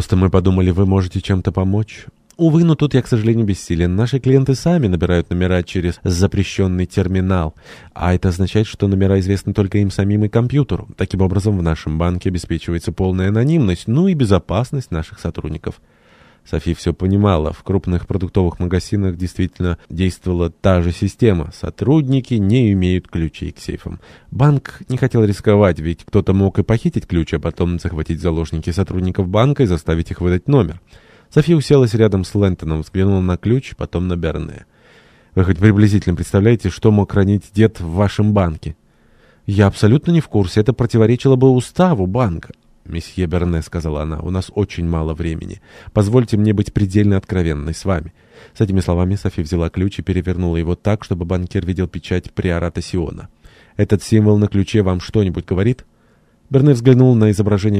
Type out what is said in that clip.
Просто мы подумали, вы можете чем-то помочь. Увы, но тут я, к сожалению, бессилен. Наши клиенты сами набирают номера через запрещенный терминал. А это означает, что номера известны только им самим и компьютеру. Таким образом, в нашем банке обеспечивается полная анонимность, ну и безопасность наших сотрудников. Софи все понимала. В крупных продуктовых магазинах действительно действовала та же система. Сотрудники не имеют ключей к сейфам. Банк не хотел рисковать, ведь кто-то мог и похитить ключ, а потом захватить заложники сотрудников банка и заставить их выдать номер. София уселась рядом с Лэнтоном, взглянула на ключ, потом на Берне. «Вы хоть приблизительно представляете, что мог хранить дед в вашем банке?» «Я абсолютно не в курсе. Это противоречило бы уставу банка». «Месье Берне», — сказала она, — «у нас очень мало времени. Позвольте мне быть предельно откровенной с вами». С этими словами София взяла ключ и перевернула его так, чтобы банкир видел печать приората Сиона. «Этот символ на ключе вам что-нибудь говорит?» Берне взглянул на изображение